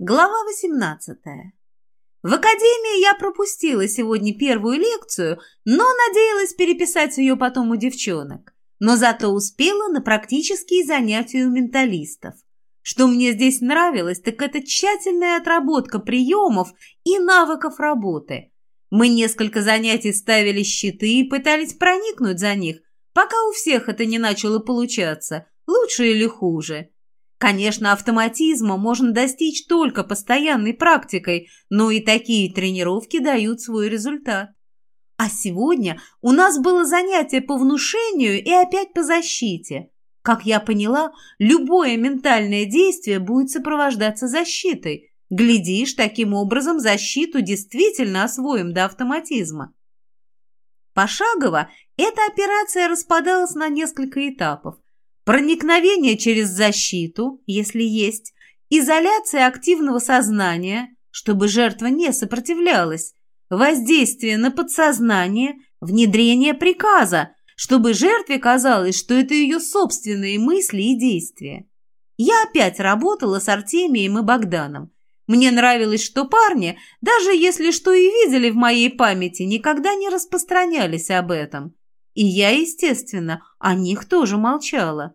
Глава 18. В академии я пропустила сегодня первую лекцию, но надеялась переписать ее потом у девчонок. Но зато успела на практические занятия у менталистов. Что мне здесь нравилось, так это тщательная отработка приемов и навыков работы. Мы несколько занятий ставили щиты и пытались проникнуть за них, пока у всех это не начало получаться, лучше или хуже. Конечно, автоматизма можно достичь только постоянной практикой, но и такие тренировки дают свой результат. А сегодня у нас было занятие по внушению и опять по защите. Как я поняла, любое ментальное действие будет сопровождаться защитой. Глядишь, таким образом защиту действительно освоим до автоматизма. Пошагово эта операция распадалась на несколько этапов – проникновение через защиту, если есть, изоляция активного сознания, чтобы жертва не сопротивлялась, воздействие на подсознание, внедрение приказа, чтобы жертве казалось, что это ее собственные мысли и действия. Я опять работала с Артемием и Богданом. Мне нравилось, что парни, даже если что и видели в моей памяти, никогда не распространялись об этом. И я, естественно, о них тоже молчала.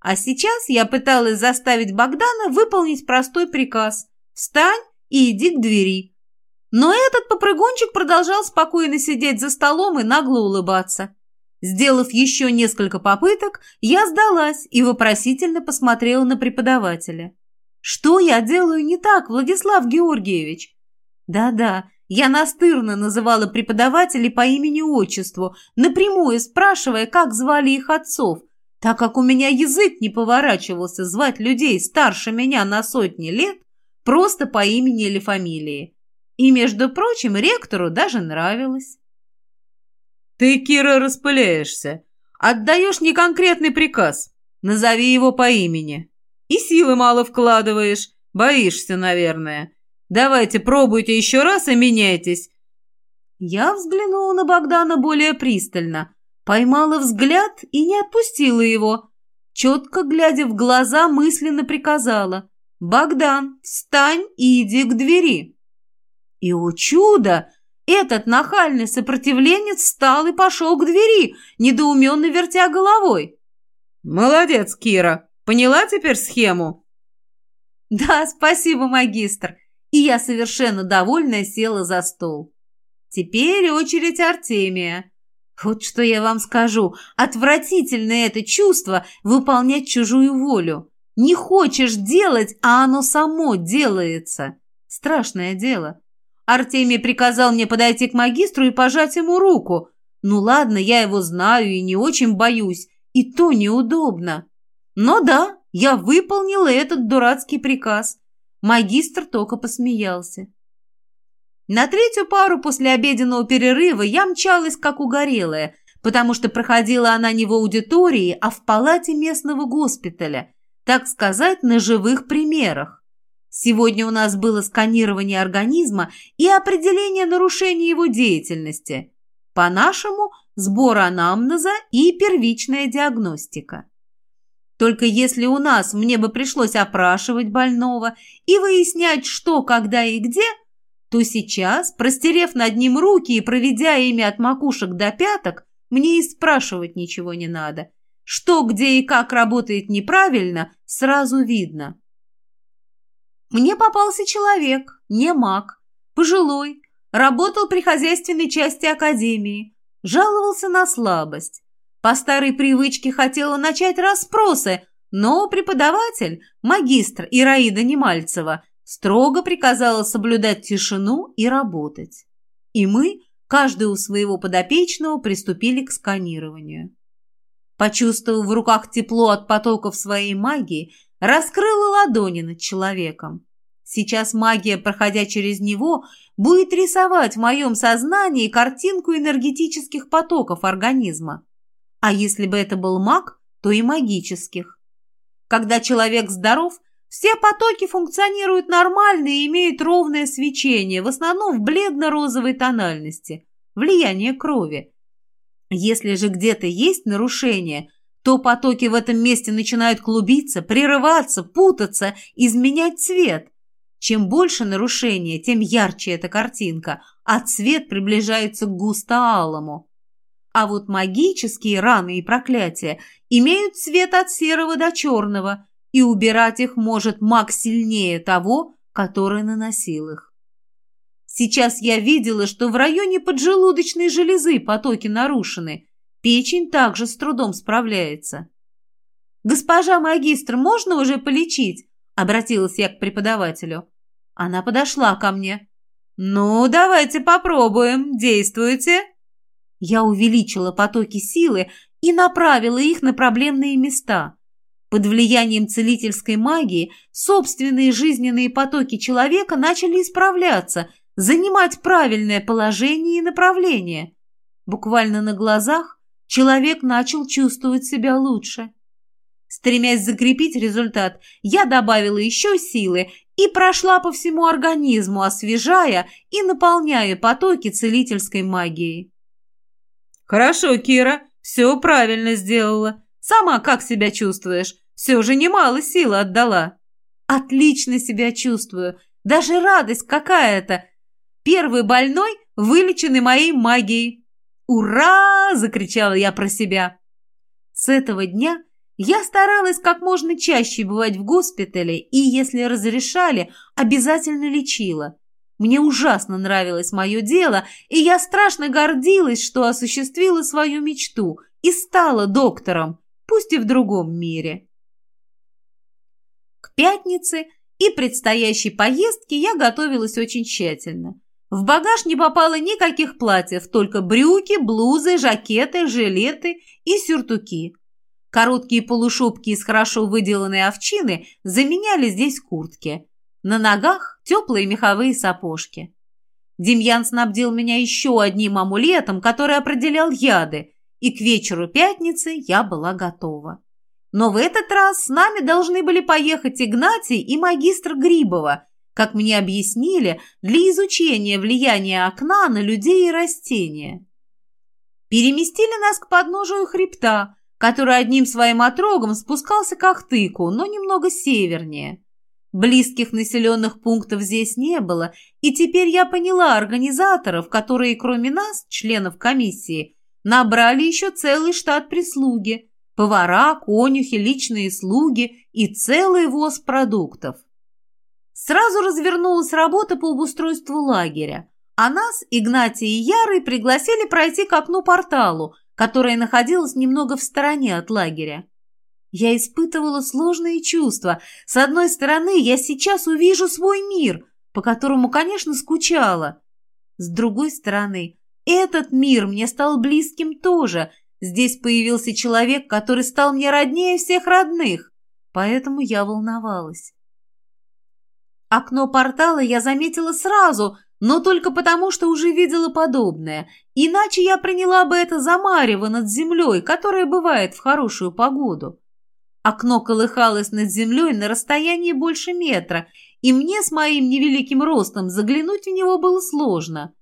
А сейчас я пыталась заставить Богдана выполнить простой приказ «Встань и иди к двери». Но этот попрыгунчик продолжал спокойно сидеть за столом и нагло улыбаться. Сделав еще несколько попыток, я сдалась и вопросительно посмотрела на преподавателя. «Что я делаю не так, Владислав Георгиевич?» «Да-да, я настырно называла преподавателей по имени-отчеству, напрямую спрашивая, как звали их отцов, так как у меня язык не поворачивался звать людей старше меня на сотни лет просто по имени или фамилии. И, между прочим, ректору даже нравилось. «Ты, Кира, распыляешься. Отдаешь неконкретный приказ. Назови его по имени. И силы мало вкладываешь. Боишься, наверное. Давайте пробуйте еще раз и меняйтесь». Я взглянула на Богдана более пристально – Поймала взгляд и не отпустила его. Четко глядя в глаза, мысленно приказала. «Богдан, встань и иди к двери». И, о чудо! Этот нахальный сопротивленец встал и пошел к двери, недоуменно вертя головой. «Молодец, Кира! Поняла теперь схему?» «Да, спасибо, магистр!» И я совершенно довольная села за стол. Теперь очередь Артемия. Вот что я вам скажу, отвратительное это чувство выполнять чужую волю. Не хочешь делать, а оно само делается. Страшное дело. Артемий приказал мне подойти к магистру и пожать ему руку. Ну ладно, я его знаю и не очень боюсь, и то неудобно. Но да, я выполнила этот дурацкий приказ. Магистр только посмеялся. На третью пару после обеденного перерыва я мчалась как угорелая, потому что проходила она не в аудитории, а в палате местного госпиталя, так сказать, на живых примерах. Сегодня у нас было сканирование организма и определение нарушений его деятельности. По-нашему, сбор анамнеза и первичная диагностика. Только если у нас мне бы пришлось опрашивать больного и выяснять, что, когда и где – то сейчас, простерев над ним руки и проведя ими от макушек до пяток, мне и спрашивать ничего не надо. Что, где и как работает неправильно, сразу видно. Мне попался человек, не маг, пожилой, работал при хозяйственной части академии, жаловался на слабость. По старой привычке хотела начать расспросы, но преподаватель, магистр Ираида Немальцева, строго приказала соблюдать тишину и работать. И мы, каждый у своего подопечного, приступили к сканированию. Почувствовав в руках тепло от потоков своей магии, раскрыла ладони над человеком. Сейчас магия, проходя через него, будет рисовать в моем сознании картинку энергетических потоков организма. А если бы это был маг, то и магических. Когда человек здоров – все потоки функционируют нормально и имеют ровное свечение, в основном в бледно-розовой тональности, влияние крови. Если же где-то есть нарушение, то потоки в этом месте начинают клубиться, прерываться, путаться, изменять цвет. Чем больше нарушения, тем ярче эта картинка, а цвет приближается к густо-алому. А вот магические раны и проклятия имеют цвет от серого до черного, и убирать их может маг сильнее того, который наносил их. Сейчас я видела, что в районе поджелудочной железы потоки нарушены, печень также с трудом справляется. «Госпожа магистр, можно уже полечить?» – обратилась я к преподавателю. Она подошла ко мне. «Ну, давайте попробуем. Действуйте!» Я увеличила потоки силы и направила их на проблемные места. Под влиянием целительской магии собственные жизненные потоки человека начали исправляться, занимать правильное положение и направление. Буквально на глазах человек начал чувствовать себя лучше. Стремясь закрепить результат, я добавила еще силы и прошла по всему организму, освежая и наполняя потоки целительской магией. «Хорошо, Кира, все правильно сделала. Сама как себя чувствуешь? Все же немало силы отдала». «Отлично себя чувствую. Даже радость какая-то. Первый больной вылеченный моей магией». «Ура!» – закричала я про себя. С этого дня я старалась как можно чаще бывать в госпитале и, если разрешали, обязательно лечила. Мне ужасно нравилось мое дело, и я страшно гордилась, что осуществила свою мечту и стала доктором, пусть и в другом мире. К пятнице и предстоящей поездке я готовилась очень тщательно. В багаж не попало никаких платьев, только брюки, блузы, жакеты, жилеты и сюртуки. Короткие полушубки из хорошо выделанной овчины заменяли здесь куртки. На ногах теплые меховые сапожки. Демьян снабдил меня еще одним амулетом, который определял яды, и к вечеру пятницы я была готова. Но в этот раз с нами должны были поехать Игнатий и магистр Грибова, как мне объяснили, для изучения влияния окна на людей и растения. Переместили нас к подножию хребта, который одним своим отрогом спускался к Ахтыку, но немного севернее. Близких населенных пунктов здесь не было, и теперь я поняла организаторов, которые кроме нас, членов комиссии, набрали еще целый штат прислуги, повара, конюхи, личные слуги и целый воз продуктов. Сразу развернулась работа по обустройству лагеря, а нас, Игнатия и Яры, пригласили пройти к окну-порталу, которое находилось немного в стороне от лагеря. Я испытывала сложные чувства. С одной стороны, я сейчас увижу свой мир, по которому, конечно, скучала. С другой стороны, этот мир мне стал близким тоже. Здесь появился человек, который стал мне роднее всех родных. Поэтому я волновалась. Окно портала я заметила сразу, но только потому, что уже видела подобное. Иначе я приняла бы это за марево над землей, которое бывает в хорошую погоду. Окно колыхалось над землей на расстоянии больше метра, и мне с моим невеликим ростом заглянуть в него было сложно.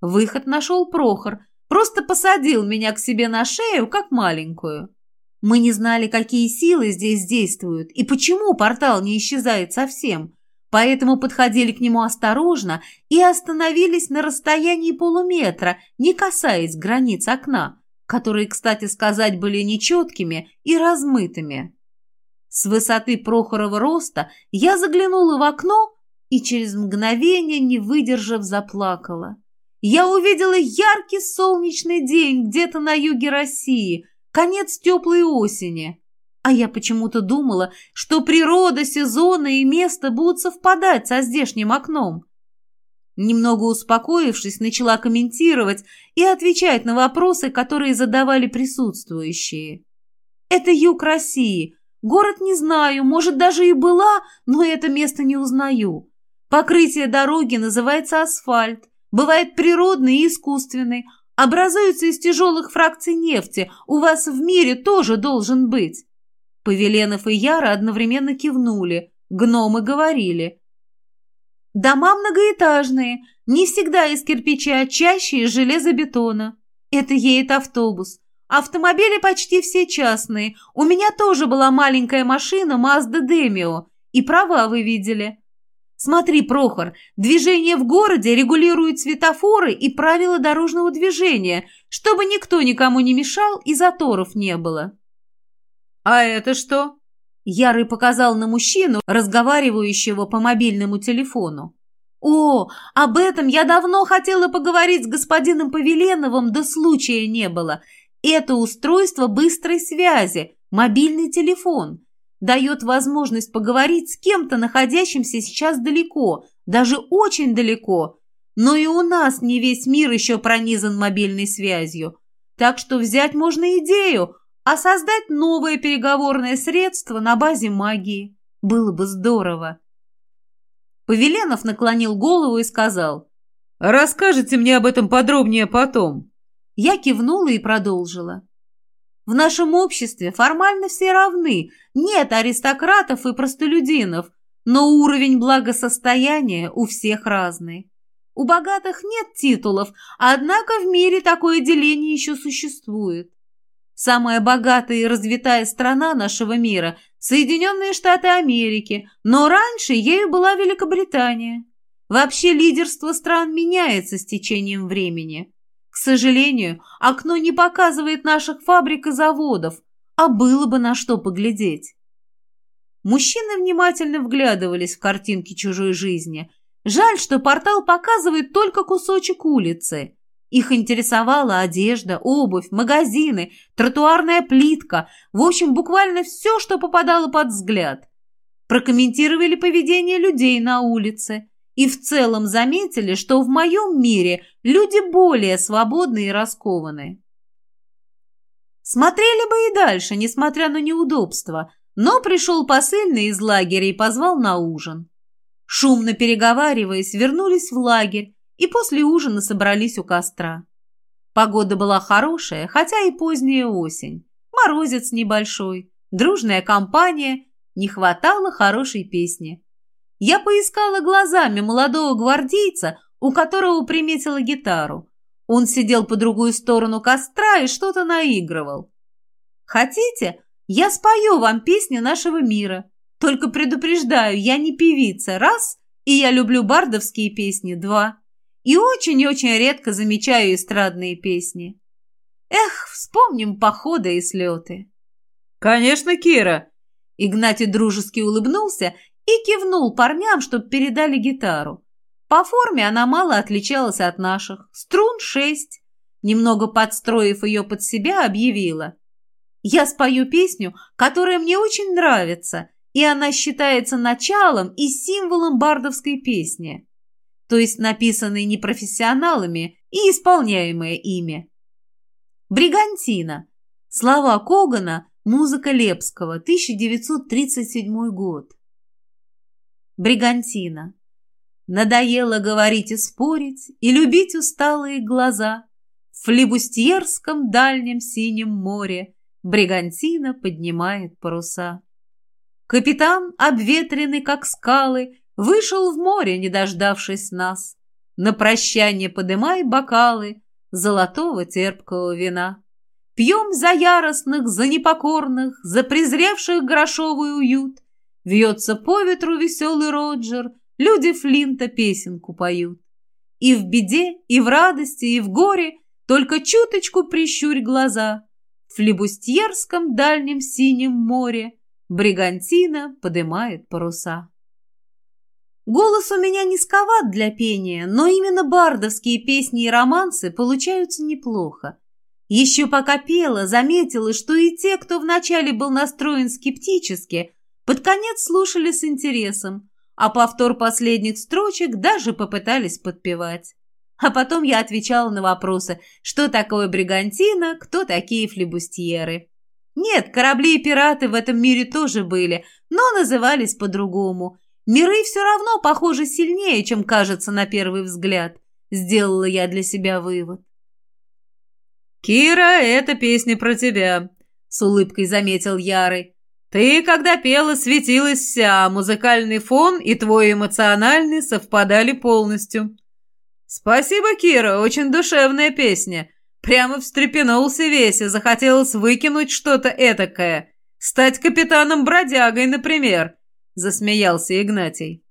Выход нашел Прохор, просто посадил меня к себе на шею, как маленькую. Мы не знали, какие силы здесь действуют и почему портал не исчезает совсем, поэтому подходили к нему осторожно и остановились на расстоянии полуметра, не касаясь границ окна, которые, кстати сказать, были нечеткими и размытыми. С высоты Прохорова роста я заглянула в окно и через мгновение, не выдержав, заплакала. Я увидела яркий солнечный день где-то на юге России, конец теплой осени. А я почему-то думала, что природа, сезоны и место будут совпадать со здешним окном. Немного успокоившись, начала комментировать и отвечать на вопросы, которые задавали присутствующие. Это юг России – Город не знаю, может, даже и была, но это место не узнаю. Покрытие дороги называется асфальт. Бывает природный и искусственный. Образуется из тяжелых фракций нефти. У вас в мире тоже должен быть. Павеленов и Яра одновременно кивнули. Гномы говорили. Дома многоэтажные, не всегда из кирпича, а чаще из железобетона. Это едет автобус. Автомобили почти все частные. У меня тоже была маленькая машина Mazda Demio. И права вы видели. Смотри, Прохор, движение в городе регулирует светофоры и правила дорожного движения, чтобы никто никому не мешал и заторов не было. А это что? Ярый показал на мужчину, разговаривающего по мобильному телефону. «О, об этом я давно хотела поговорить с господином Павеленовым, да случая не было. Это устройство быстрой связи, мобильный телефон. Дает возможность поговорить с кем-то, находящимся сейчас далеко, даже очень далеко. Но и у нас не весь мир еще пронизан мобильной связью. Так что взять можно идею, а создать новое переговорное средство на базе магии. Было бы здорово. Павеленов наклонил голову и сказал. «Расскажите мне об этом подробнее потом». Я кивнула и продолжила. В нашем обществе формально все равны, нет аристократов и простолюдинов, но уровень благосостояния у всех разный. У богатых нет титулов, однако в мире такое деление еще существует. Самая богатая и развитая страна нашего мира – Соединенные Штаты Америки, но раньше ею была Великобритания. Вообще лидерство стран меняется с течением времени. К сожалению, окно не показывает наших фабрик и заводов, а было бы на что поглядеть. Мужчины внимательно вглядывались в картинки чужой жизни. Жаль, что портал показывает только кусочек улицы. Их интересовала одежда, обувь, магазины, тротуарная плитка, в общем, буквально все, что попадало под взгляд. Прокомментировали поведение людей на улице и в целом заметили, что в моем мире люди более свободны и раскованы. Смотрели бы и дальше, несмотря на неудобства, но пришел посыльный из лагеря и позвал на ужин. Шумно переговариваясь, вернулись в лагерь, и после ужина собрались у костра. Погода была хорошая, хотя и поздняя осень. Морозец небольшой, дружная компания, не хватало хорошей песни. Я поискала глазами молодого гвардейца, у которого приметила гитару. Он сидел по другую сторону костра и что-то наигрывал. «Хотите, я спою вам песню нашего мира. Только предупреждаю, я не певица, раз, и я люблю бардовские песни, два и очень-очень редко замечаю эстрадные песни. Эх, вспомним походы и слеты. «Конечно, Кира!» Игнатий дружески улыбнулся и кивнул парням, чтобы передали гитару. По форме она мало отличалась от наших. Струн шесть. Немного подстроив ее под себя, объявила. «Я спою песню, которая мне очень нравится, и она считается началом и символом бардовской песни то есть написанные непрофессионалами и исполняемые ими. Бригантина. Слова Когана, музыка Лепского, 1937 год. Бригантина. Надоело говорить и спорить, и любить усталые глаза. В флибустьерском дальнем синем море Бригантина поднимает паруса. Капитан, обветренный, как скалы, Вышел в море, не дождавшись нас. На прощание подымай бокалы Золотого терпкого вина. Пьем за яростных, за непокорных, За презревших грошовый уют. Вьется по ветру веселый Роджер, Люди Флинта песенку поют. И в беде, и в радости, и в горе Только чуточку прищурь глаза. В флебустьерском дальнем синем море Бригантина подымает паруса. Голос у меня низковат для пения, но именно бардовские песни и романсы получаются неплохо. Еще пока пела, заметила, что и те, кто вначале был настроен скептически, под конец слушали с интересом, а повтор последних строчек даже попытались подпевать. А потом я отвечала на вопросы, что такое бригантина, кто такие флебустьеры. Нет, корабли и пираты в этом мире тоже были, но назывались по-другому – Миры все равно похожи сильнее, чем кажется на первый взгляд. Сделала я для себя вывод. «Кира, эта песня про тебя», — с улыбкой заметил Ярый. «Ты, когда пела, светилась вся, музыкальный фон и твой эмоциональный совпадали полностью». «Спасибо, Кира, очень душевная песня. Прямо встрепенулся весь и захотелось выкинуть что-то этакое. Стать капитаном-бродягой, например. — засмеялся Игнатий.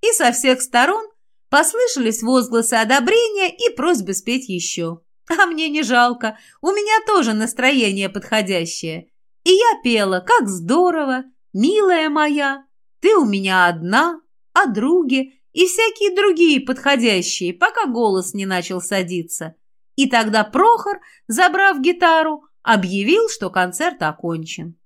и со всех сторон послышались возгласы одобрения и просьбы спеть еще. А мне не жалко, у меня тоже настроение подходящее. И я пела, как здорово, милая моя, ты у меня одна, о друге и всякие другие подходящие, пока голос не начал садиться. И тогда Прохор, забрав гитару, объявил, что концерт окончен.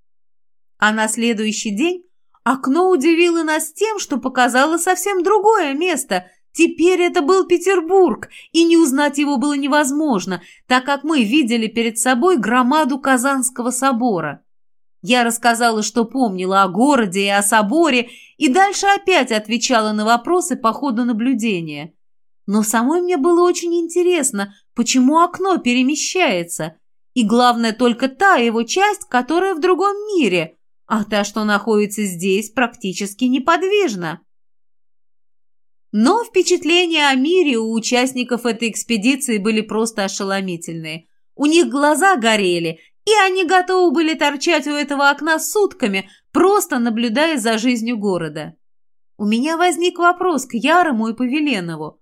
А на следующий день окно удивило нас тем, что показало совсем другое место. Теперь это был Петербург, и не узнать его было невозможно, так как мы видели перед собой громаду Казанского собора. Я рассказала, что помнила о городе и о соборе, и дальше опять отвечала на вопросы по ходу наблюдения. Но самой мне было очень интересно, почему окно перемещается, и главное только та его часть, которая в другом мире, а та, что находится здесь, практически неподвижна. Но впечатления о мире у участников этой экспедиции были просто ошеломительные. У них глаза горели, и они готовы были торчать у этого окна сутками, просто наблюдая за жизнью города. У меня возник вопрос к Ярому и Павеленову.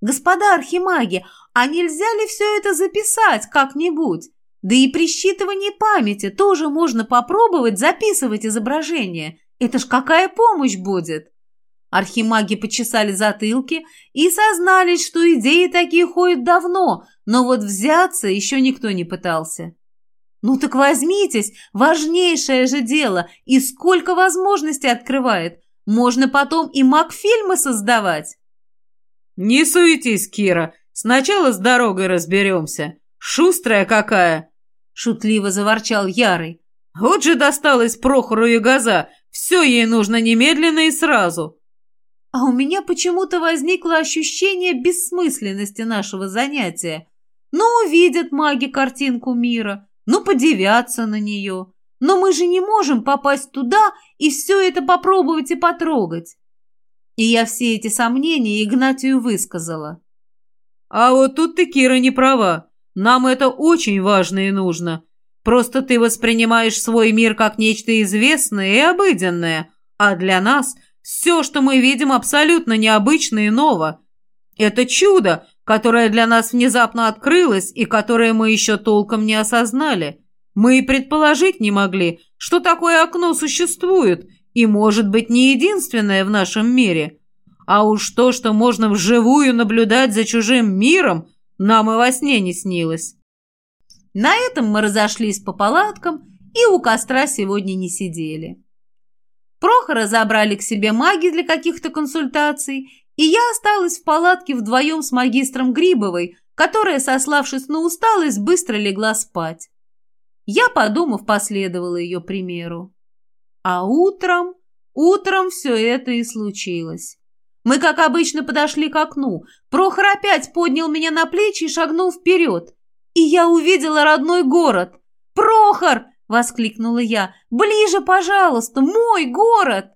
«Господа архимаги, а нельзя ли все это записать как-нибудь? Да и при считывании памяти тоже можно попробовать записывать изображение. Это ж какая помощь будет!» Архимаги почесали затылки и сознались, что идеи такие ходят давно, но вот взяться еще никто не пытался. Ну так возьмитесь, важнейшее же дело, и сколько возможностей открывает. Можно потом и маг-фильмы создавать. Не суетись, Кира, сначала с дорогой разберемся. Шустрая какая! Шутливо заворчал Ярый. Вот же досталось Прохору и Газа, все ей нужно немедленно и сразу. А у меня почему-то возникло ощущение бессмысленности нашего занятия. Ну, увидят маги картинку мира, ну, подивятся на нее. Но мы же не можем попасть туда и все это попробовать и потрогать. И я все эти сомнения Игнатию высказала. А вот тут ты, Кира, не права. Нам это очень важно и нужно. Просто ты воспринимаешь свой мир как нечто известное и обыденное, а для нас все, что мы видим, абсолютно необычно и ново. Это чудо, которое для нас внезапно открылось и которое мы еще толком не осознали. Мы и предположить не могли, что такое окно существует и может быть не единственное в нашем мире. А уж то, что можно вживую наблюдать за чужим миром, нам и во сне не снилось. На этом мы разошлись по палаткам и у костра сегодня не сидели. Прохора забрали к себе маги для каких-то консультаций, и я осталась в палатке вдвоем с магистром Грибовой, которая, сославшись на усталость, быстро легла спать. Я, подумав, последовала ее примеру. А утром, утром все это и случилось. Мы, как обычно, подошли к окну. Прохор опять поднял меня на плечи и шагнул вперед. И я увидела родной город. «Прохор!» — воскликнула я. «Ближе, пожалуйста, мой город!»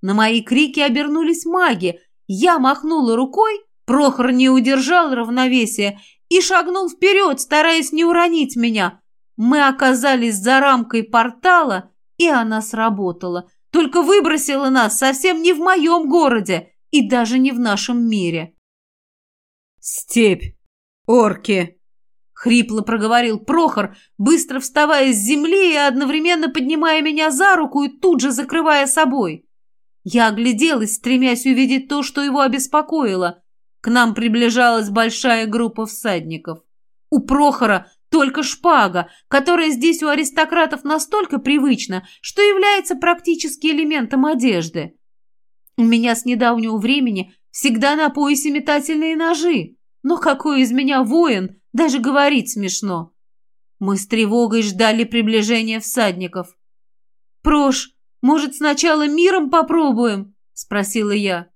На мои крики обернулись маги — я махнула рукой, Прохор не удержал равновесия и шагнул вперед, стараясь не уронить меня. Мы оказались за рамкой портала, и она сработала. Только выбросила нас совсем не в моем городе и даже не в нашем мире. «Степь! Орки!» — хрипло проговорил Прохор, быстро вставая с земли и одновременно поднимая меня за руку и тут же закрывая собой. Я огляделась, стремясь увидеть то, что его обеспокоило. К нам приближалась большая группа всадников. У Прохора только шпага, которая здесь у аристократов настолько привычна, что является практически элементом одежды. У меня с недавнего времени всегда на поясе метательные ножи. Но какой из меня воин, даже говорить смешно. Мы с тревогой ждали приближения всадников. «Прош, может, сначала миром попробуем?» – спросила я.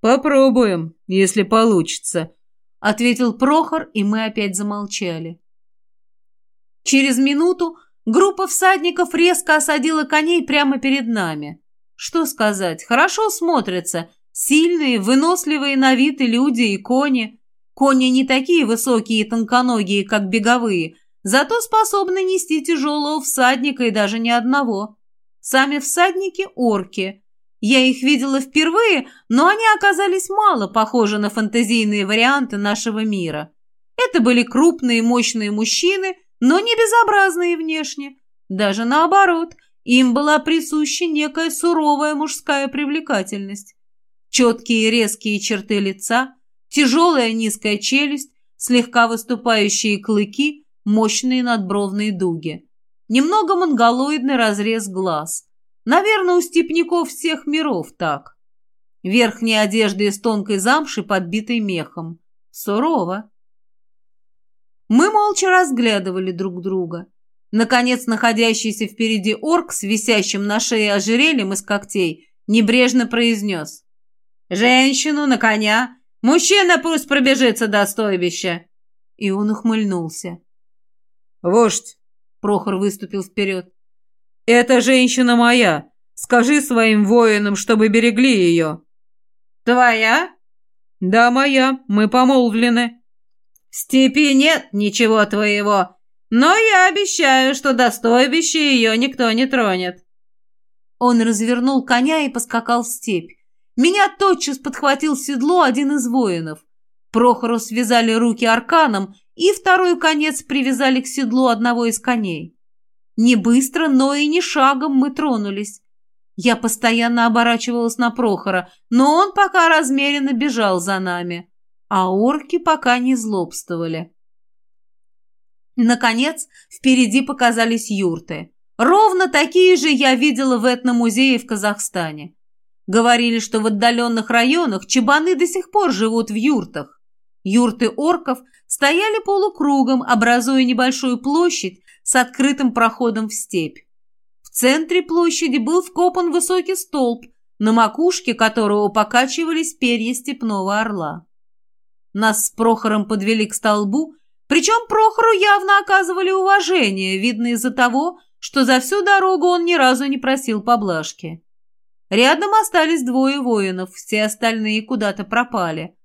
«Попробуем, если получится», – ответил Прохор, и мы опять замолчали. Через минуту группа всадников резко осадила коней прямо перед нами. Что сказать, хорошо смотрятся. Сильные, выносливые на вид и люди, и кони. Кони не такие высокие и тонконогие, как беговые, зато способны нести тяжелого всадника и даже не одного. Сами всадники – орки. Я их видела впервые, но они оказались мало похожи на фантазийные варианты нашего мира. Это были крупные мощные мужчины, но не безобразные внешне. Даже наоборот, им была присуща некая суровая мужская привлекательность. Четкие резкие черты лица, тяжелая низкая челюсть, слегка выступающие клыки, мощные надбровные дуги. Немного монголоидный разрез глаз – Наверное, у степняков всех миров так. Верхняя одежда из тонкой замши, подбитой мехом. Сурово. Мы молча разглядывали друг друга. Наконец, находящийся впереди орк с висящим на шее ожерельем из когтей небрежно произнес. «Женщину на коня! Мужчина пусть пробежится до стойбища!» И он ухмыльнулся. «Вождь!» — Прохор выступил вперед. «Эта женщина моя. Скажи своим воинам, чтобы берегли ее». «Твоя?» «Да, моя. Мы помолвлены». «В степи нет ничего твоего, но я обещаю, что до стойбища ее никто не тронет». Он развернул коня и поскакал в степь. Меня тотчас подхватил седло один из воинов. Прохору связали руки арканом, и второй конец привязали к седлу одного из коней. Не быстро, но и не шагом мы тронулись. Я постоянно оборачивалась на Прохора, но он пока размеренно бежал за нами, а орки пока не злобствовали. Наконец, впереди показались юрты. Ровно такие же я видела в этномузее в Казахстане. Говорили, что в отдаленных районах чебаны до сих пор живут в юртах. Юрты орков стояли полукругом, образуя небольшую площадь, с открытым проходом в степь. В центре площади был вкопан высокий столб, на макушке которого покачивались перья степного орла. Нас с Прохором подвели к столбу, причем Прохору явно оказывали уважение, видно из-за того, что за всю дорогу он ни разу не просил поблажки. Рядом остались двое воинов, все остальные куда-то пропали.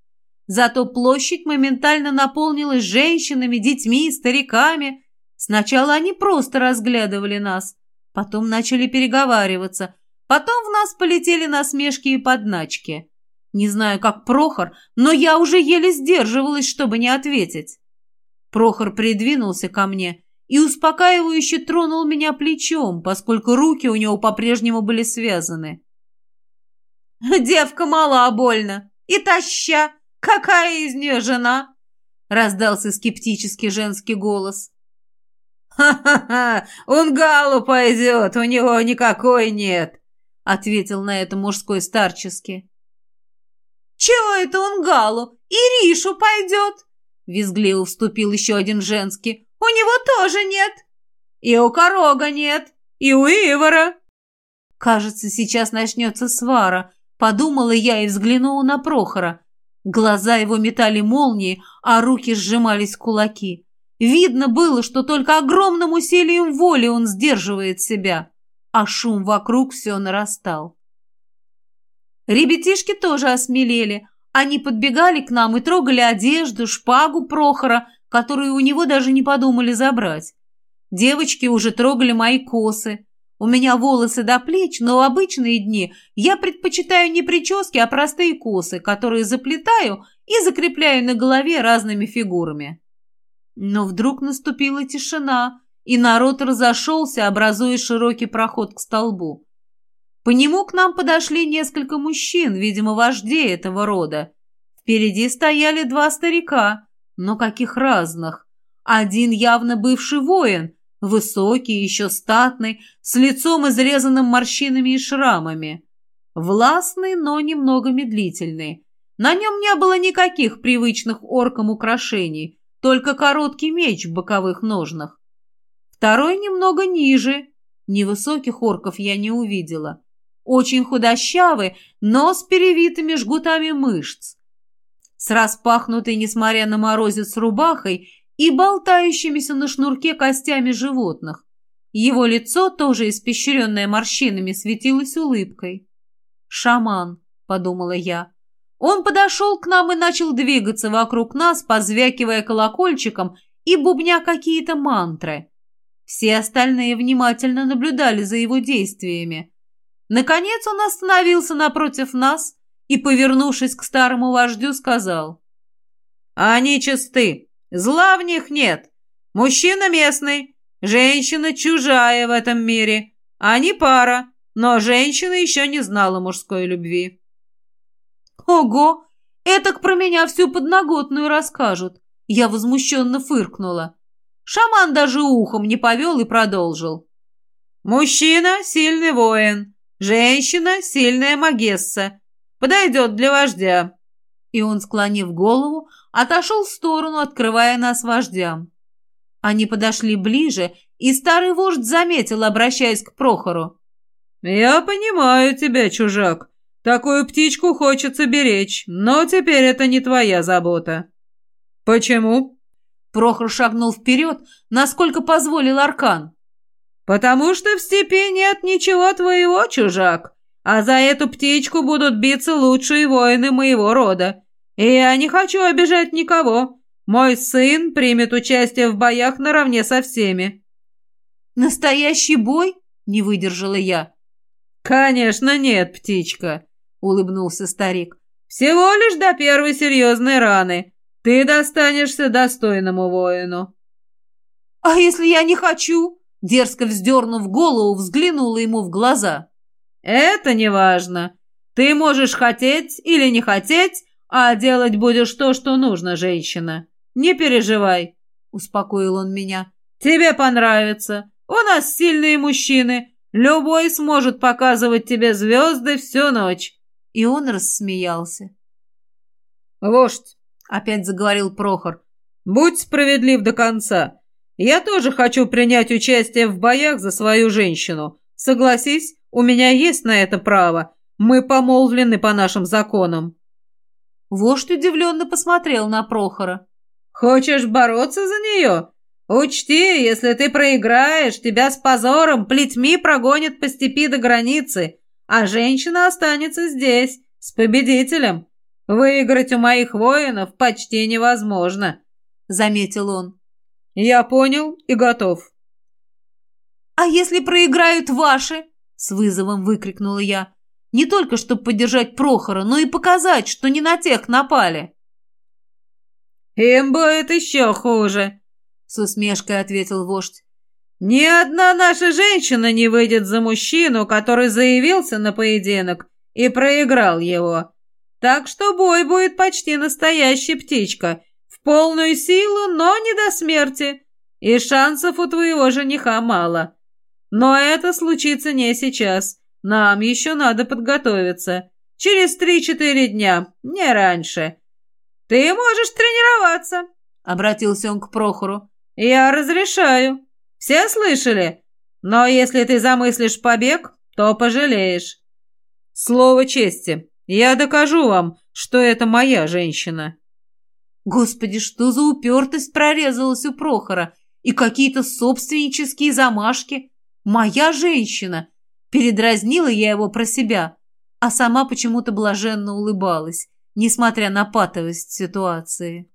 Зато площадь моментально наполнилась женщинами, детьми, стариками, Сначала они просто разглядывали нас, потом начали переговариваться, потом в нас полетели насмешки и подначки. Не знаю, как Прохор, но я уже еле сдерживалась, чтобы не ответить. Прохор придвинулся ко мне и успокаивающе тронул меня плечом, поскольку руки у него по-прежнему были связаны. «Девка мала больно и таща! Какая из нее жена?» раздался скептический женский голос. «Ха-ха-ха! Он Галу пойдет, у него никакой нет!» — ответил на это мужской старчески. «Чего это он Галу? Иришу пойдет!» — визгливо вступил еще один женский. «У него тоже нет!» «И у Корога нет! И у Ивара!» «Кажется, сейчас начнется свара», — подумала я и взглянула на Прохора. Глаза его метали молнии, а руки сжимались кулаки. Видно было, что только огромным усилием воли он сдерживает себя, а шум вокруг все нарастал. Ребятишки тоже осмелели. Они подбегали к нам и трогали одежду, шпагу Прохора, которую у него даже не подумали забрать. Девочки уже трогали мои косы. У меня волосы до плеч, но в обычные дни я предпочитаю не прически, а простые косы, которые заплетаю и закрепляю на голове разными фигурами. Но вдруг наступила тишина, и народ разошелся, образуя широкий проход к столбу. По нему к нам подошли несколько мужчин, видимо, вождей этого рода. Впереди стояли два старика, но каких разных. Один явно бывший воин, высокий, еще статный, с лицом изрезанным морщинами и шрамами. Властный, но немного медлительный. На нем не было никаких привычных оркам украшений – только короткий меч в боковых ножнах. Второй немного ниже. Невысоких орков я не увидела. Очень худощавый, но с перевитыми жгутами мышц. С распахнутой, несмотря на морозец, рубахой и болтающимися на шнурке костями животных. Его лицо, тоже испещренное морщинами, светилось улыбкой. «Шаман», — подумала я, он подошел к нам и начал двигаться вокруг нас, позвякивая колокольчиком и бубня какие-то мантры. Все остальные внимательно наблюдали за его действиями. Наконец он остановился напротив нас и, повернувшись к старому вождю, сказал. «Они чисты, зла в них нет. Мужчина местный, женщина чужая в этом мире. Они пара, но женщина еще не знала мужской любви». «Ого! Этак про меня всю подноготную расскажут!» Я возмущенно фыркнула. Шаман даже ухом не повел и продолжил. «Мужчина — сильный воин, женщина — сильная магесса. Подойдет для вождя». И он, склонив голову, отошел в сторону, открывая нас вождям. Они подошли ближе, и старый вождь заметил, обращаясь к Прохору. «Я понимаю тебя, чужак. Такую птичку хочется беречь, но теперь это не твоя забота». «Почему?» Прохор шагнул вперед, насколько позволил аркан. «Потому что в степи нет ничего твоего, чужак, а за эту птичку будут биться лучшие воины моего рода. И я не хочу обижать никого. Мой сын примет участие в боях наравне со всеми». «Настоящий бой?» — не выдержала я. «Конечно нет, птичка», — улыбнулся старик. «Всего лишь до первой серьезной раны. Ты достанешься достойному воину. А если я не хочу? Дерзко вздернув голову, взглянула ему в глаза. Это не важно. Ты можешь хотеть или не хотеть, а делать будешь то, что нужно, женщина. Не переживай, успокоил он меня. Тебе понравится. У нас сильные мужчины. Любой сможет показывать тебе звезды всю ночь. И он рассмеялся. Вождь, — опять заговорил Прохор. «Будь справедлив до конца. Я тоже хочу принять участие в боях за свою женщину. Согласись, у меня есть на это право. Мы помолвлены по нашим законам». Вождь удивленно посмотрел на Прохора. «Хочешь бороться за нее? Учти, если ты проиграешь, тебя с позором плетьми прогонят по степи до границы, а женщина останется здесь, с победителем. «Выиграть у моих воинов почти невозможно», — заметил он. «Я понял и готов». «А если проиграют ваши?» — с вызовом выкрикнула я. «Не только чтобы поддержать Прохора, но и показать, что не на тех напали». «Им будет еще хуже», — с усмешкой ответил вождь. «Ни одна наша женщина не выйдет за мужчину, который заявился на поединок и проиграл его. Так что бой будет почти настоящий птичка. В полную силу, но не до смерти. И шансов у твоего жениха мало. Но это случится не сейчас. Нам еще надо подготовиться. Через три-четыре дня, не раньше. Ты можешь тренироваться, — обратился он к Прохору. Я разрешаю. Все слышали? Но если ты замыслишь побег, то пожалеешь. Слово чести. Я докажу вам, что это моя женщина». Господи, что за упертость прорезалась у Прохора? И какие-то собственнические замашки. Моя женщина. Передразнила я его про себя, а сама почему-то блаженно улыбалась, несмотря на патовость ситуации.